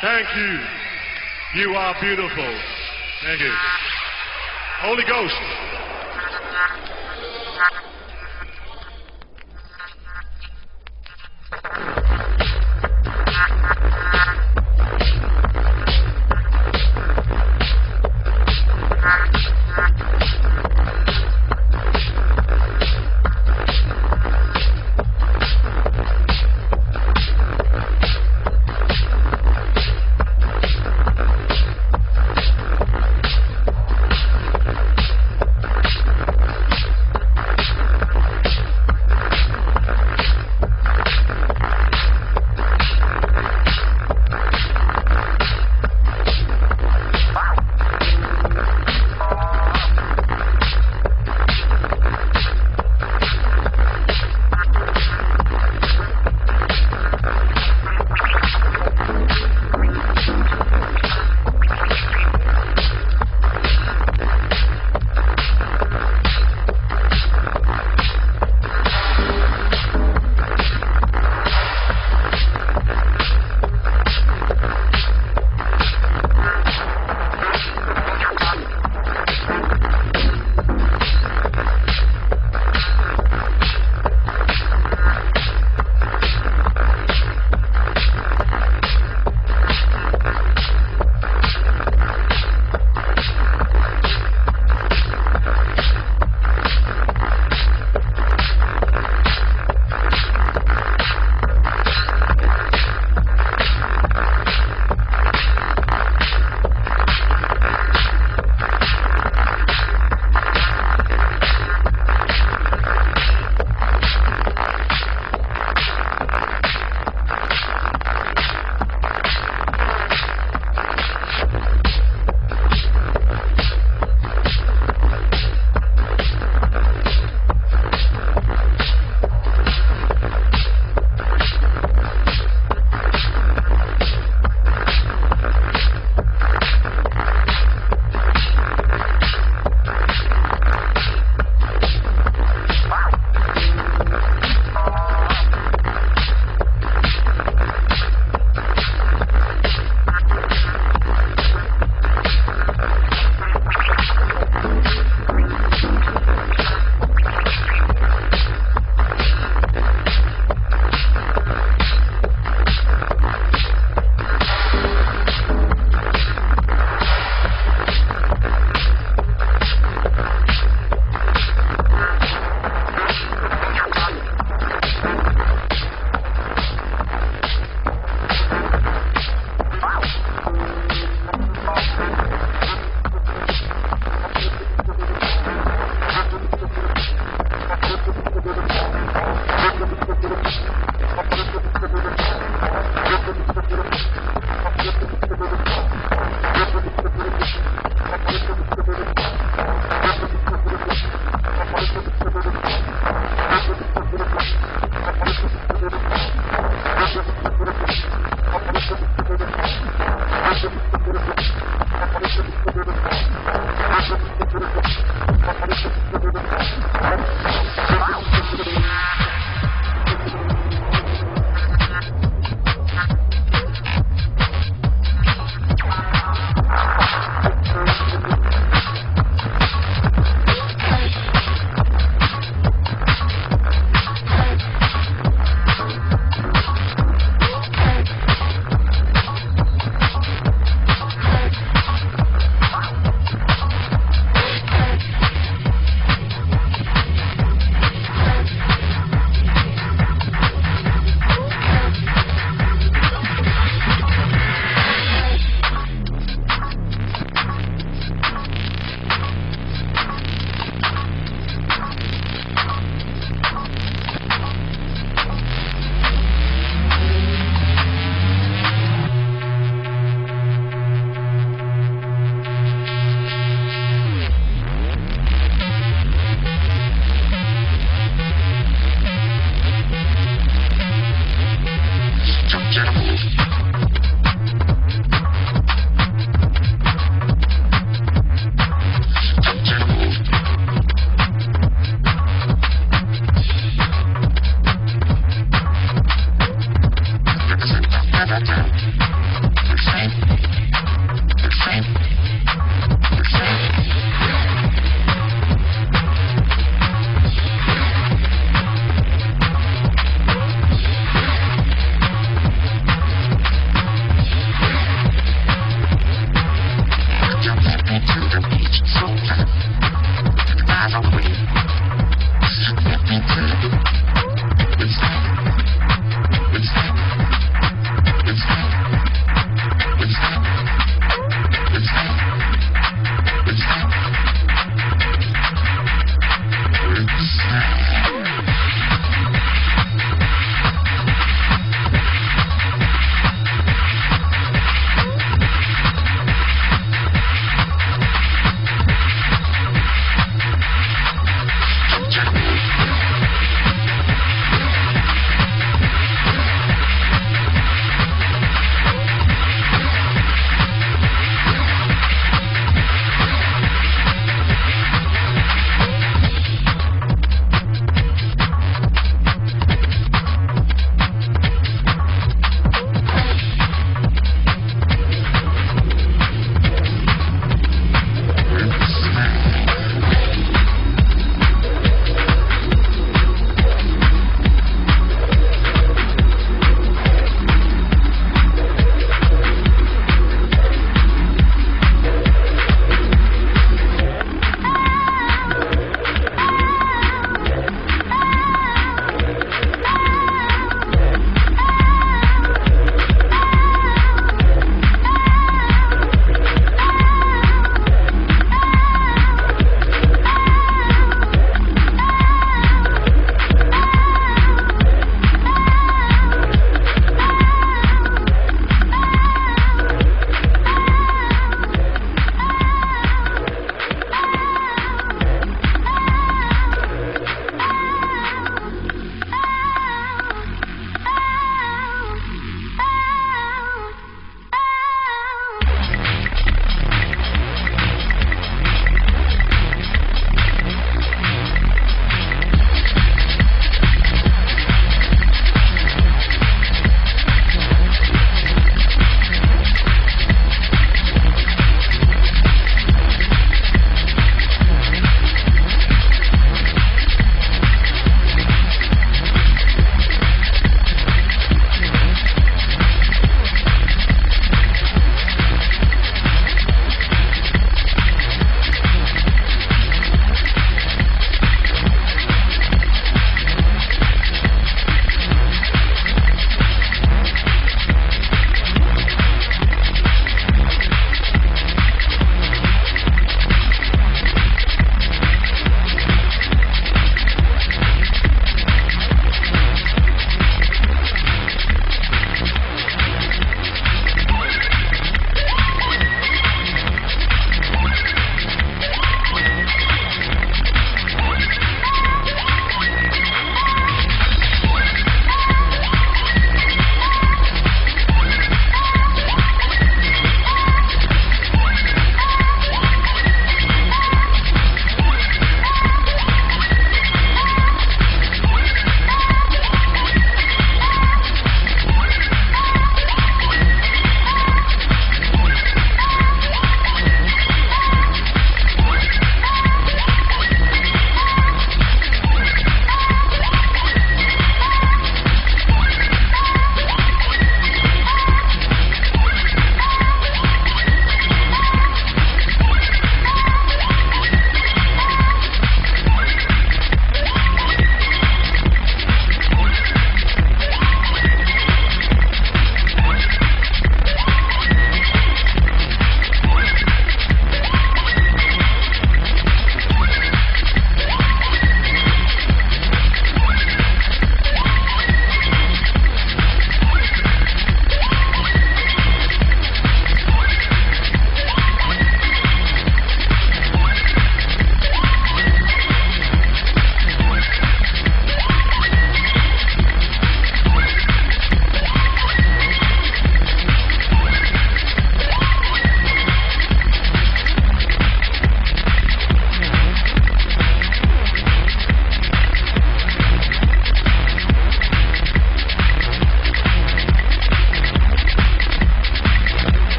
Thank you. You are beautiful. Thank you. Holy Ghost.